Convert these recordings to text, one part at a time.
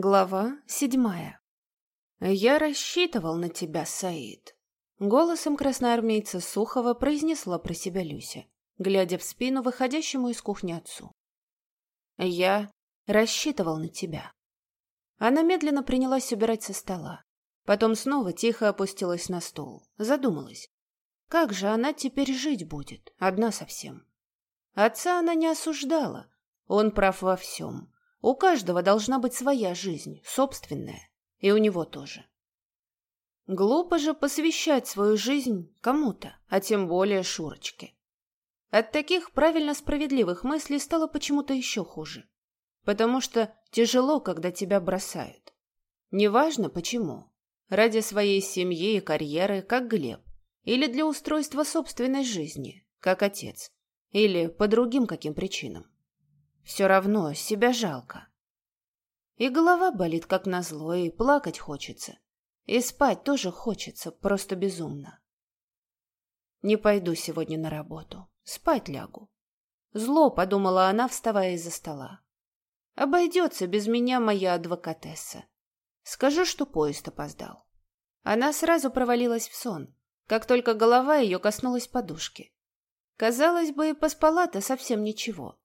Глава седьмая. «Я рассчитывал на тебя, Саид», — голосом красноармейца Сухова произнесла про себя Люся, глядя в спину выходящему из кухни отцу. «Я рассчитывал на тебя». Она медленно принялась убирать со стола. Потом снова тихо опустилась на стол, задумалась. Как же она теперь жить будет, одна совсем? Отца она не осуждала, он прав во всем. У каждого должна быть своя жизнь, собственная, и у него тоже. Глупо же посвящать свою жизнь кому-то, а тем более Шурочке. От таких правильно справедливых мыслей стало почему-то еще хуже. Потому что тяжело, когда тебя бросают. Неважно почему. Ради своей семьи и карьеры, как Глеб. Или для устройства собственной жизни, как отец. Или по другим каким причинам. Все равно себя жалко. И голова болит, как назло, и плакать хочется. И спать тоже хочется, просто безумно. Не пойду сегодня на работу. Спать лягу. Зло, подумала она, вставая из-за стола. Обойдется без меня моя адвокатесса. Скажу, что поезд опоздал. Она сразу провалилась в сон, как только голова ее коснулась подушки. Казалось бы, поспала-то совсем ничего.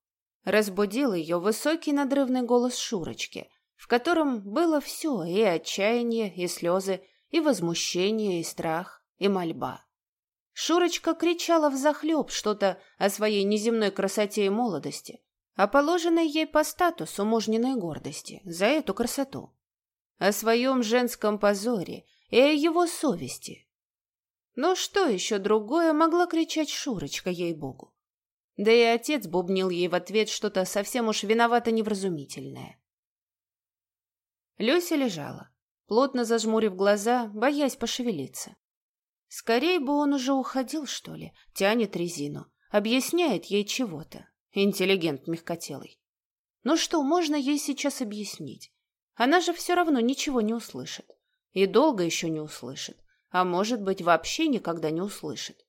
Разбудил ее высокий надрывный голос Шурочки, в котором было все, и отчаяние, и слезы, и возмущение, и страх, и мольба. Шурочка кричала взахлеб что-то о своей неземной красоте и молодости, о положенной ей по статусу мужниной гордости за эту красоту, о своем женском позоре и о его совести. Но что еще другое могла кричать Шурочка, ей-богу? Да и отец бубнил ей в ответ что-то совсем уж виновато невразумительное. Люся лежала, плотно зажмурив глаза, боясь пошевелиться. Скорей бы он уже уходил, что ли, тянет резину, объясняет ей чего-то. Интеллигент мягкотелый. Ну что можно ей сейчас объяснить? Она же все равно ничего не услышит. И долго еще не услышит. А может быть, вообще никогда не услышит.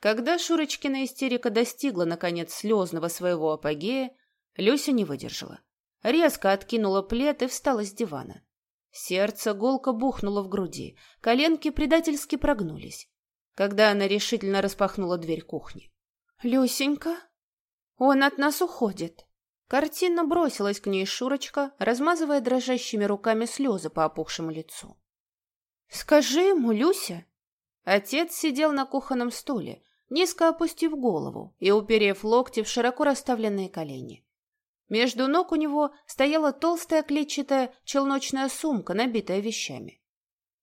Когда Шурочкина истерика достигла, наконец, слезного своего апогея, Люся не выдержала. Резко откинула плед и встала с дивана. Сердце голко бухнуло в груди, коленки предательски прогнулись, когда она решительно распахнула дверь кухни. «Люсенька, он от нас уходит!» Картинно бросилась к ней Шурочка, размазывая дрожащими руками слезы по опухшему лицу. «Скажи ему, Люся!» Отец сидел на кухонном стуле, низко опустив голову и уперев локти в широко расставленные колени. Между ног у него стояла толстая клетчатая челночная сумка, набитая вещами.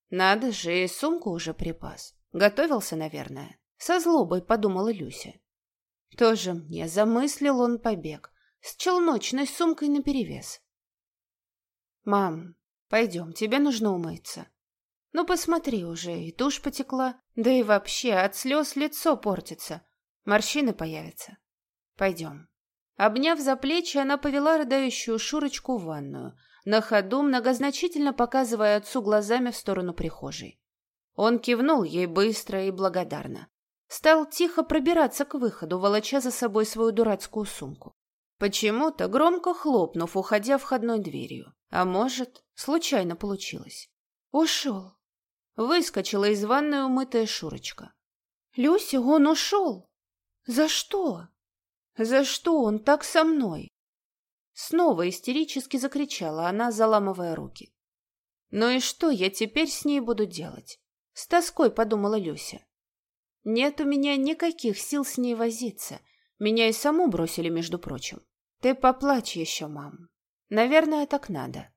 Надо же, и сумку уже припас. Готовился, наверное. Со злобой подумала Люся. Тоже мне замыслил он побег. С челночной сумкой наперевес. «Мам, пойдем, тебе нужно умыться. Ну, посмотри уже, и тушь потекла, да и вообще от слез лицо портится. Морщины появятся. Пойдем. Обняв за плечи, она повела рыдающую Шурочку в ванную, на ходу многозначительно показывая отцу глазами в сторону прихожей. Он кивнул ей быстро и благодарно. Стал тихо пробираться к выходу, волоча за собой свою дурацкую сумку. Почему-то громко хлопнув, уходя входной дверью. А может, случайно получилось. Ушел. Выскочила из ванной умытая Шурочка. «Люся, он ушел! За что? За что он так со мной?» Снова истерически закричала она, заламывая руки. «Ну и что я теперь с ней буду делать?» С тоской подумала Люся. «Нет у меня никаких сил с ней возиться. Меня и саму бросили, между прочим. Ты поплачь еще, мам. Наверное, так надо.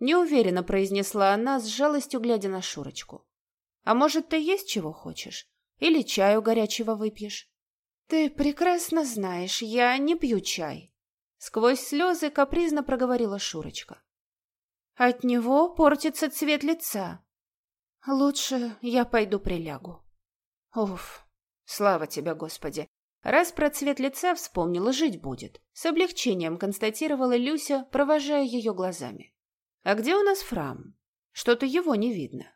Неуверенно произнесла она, с жалостью глядя на Шурочку. «А может, ты есть чего хочешь? Или чаю горячего выпьешь?» «Ты прекрасно знаешь, я не пью чай», — сквозь слезы капризно проговорила Шурочка. «От него портится цвет лица. Лучше я пойду прилягу». «Уф, слава тебе, Господи! Раз про цвет лица вспомнила, жить будет», — с облегчением констатировала Люся, провожая ее глазами. «А где у нас Фрам? Что-то его не видно».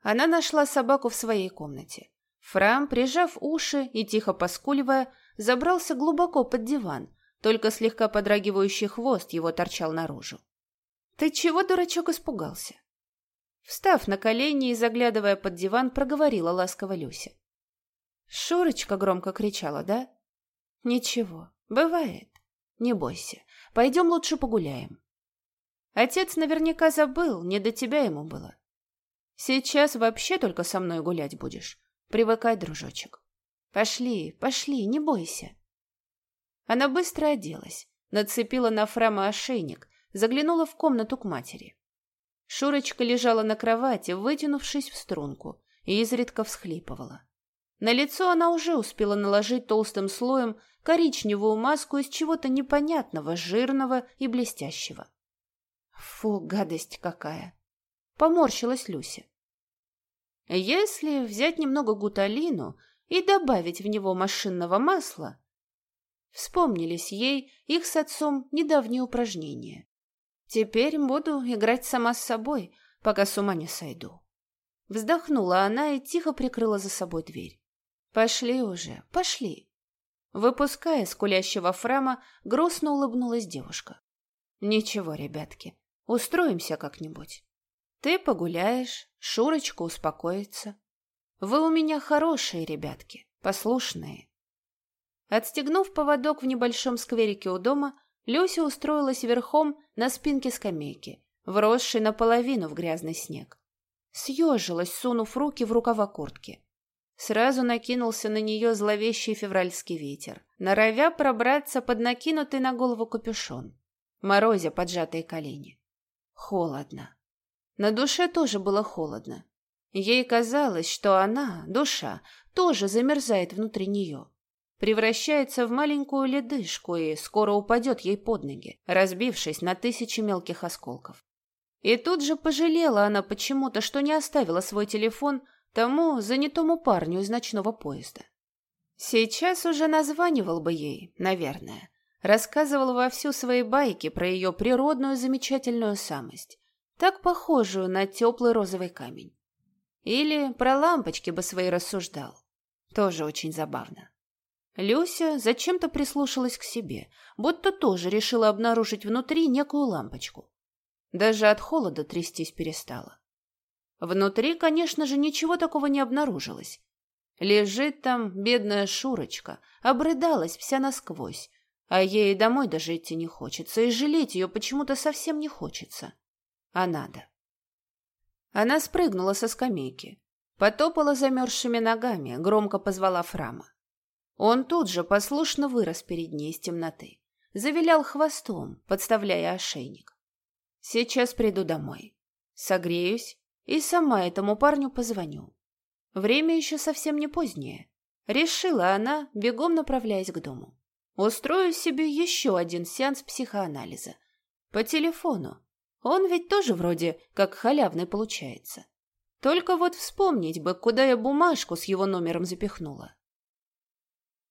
Она нашла собаку в своей комнате. Фрам, прижав уши и тихо поскуливая, забрался глубоко под диван, только слегка подрагивающий хвост его торчал наружу. «Ты чего, дурачок, испугался?» Встав на колени и заглядывая под диван, проговорила ласково Люся. «Шурочка громко кричала, да?» «Ничего, бывает. Не бойся. Пойдем лучше погуляем». Отец наверняка забыл, не до тебя ему было. Сейчас вообще только со мной гулять будешь. Привыкай, дружочек. Пошли, пошли, не бойся. Она быстро оделась, нацепила на Фрама ошейник, заглянула в комнату к матери. Шурочка лежала на кровати, вытянувшись в струнку, и изредка всхлипывала. На лицо она уже успела наложить толстым слоем коричневую маску из чего-то непонятного, жирного и блестящего. Фу, гадость какая! Поморщилась Люся. Если взять немного гуталину и добавить в него машинного масла, вспомнились ей их с отцом недавние упражнения. Теперь буду играть сама с собой, пока с ума не сойду. Вздохнула она и тихо прикрыла за собой дверь. Пошли уже, пошли. Выпуская скулящего Фрама, грустно улыбнулась девушка. Ничего, ребятки, устроимся как-нибудь. Ты погуляешь, Шурочка успокоится. Вы у меня хорошие ребятки, послушные. Отстегнув поводок в небольшом скверике у дома, Люся устроилась верхом на спинке скамейки, вросшей наполовину в грязный снег. Съежилась, сунув руки в рукава куртки. Сразу накинулся на нее зловещий февральский ветер, норовя пробраться под накинутый на голову капюшон, морозя поджатые колени. Холодно. На душе тоже было холодно. Ей казалось, что она, душа, тоже замерзает внутри нее превращается в маленькую ледышку и скоро упадет ей под ноги, разбившись на тысячи мелких осколков. И тут же пожалела она почему-то, что не оставила свой телефон тому занятому парню из ночного поезда. Сейчас уже названивал бы ей, наверное, рассказывал во всю свои байки про ее природную замечательную самость, так похожую на теплый розовый камень. Или про лампочки бы свои рассуждал. Тоже очень забавно. Люся зачем-то прислушалась к себе, будто тоже решила обнаружить внутри некую лампочку. Даже от холода трястись перестала. Внутри, конечно же, ничего такого не обнаружилось. Лежит там бедная Шурочка, обрыдалась вся насквозь, а ей домой даже идти не хочется, и жалеть ее почему-то совсем не хочется. А надо. Она спрыгнула со скамейки, потопала замерзшими ногами, громко позвала Фрама. Он тут же послушно вырос перед ней из темноты, завилял хвостом, подставляя ошейник. Сейчас приду домой, согреюсь и сама этому парню позвоню. Время еще совсем не позднее. Решила она, бегом направляясь к дому. Устрою себе еще один сеанс психоанализа. По телефону. Он ведь тоже вроде как халявный получается. Только вот вспомнить бы, куда я бумажку с его номером запихнула.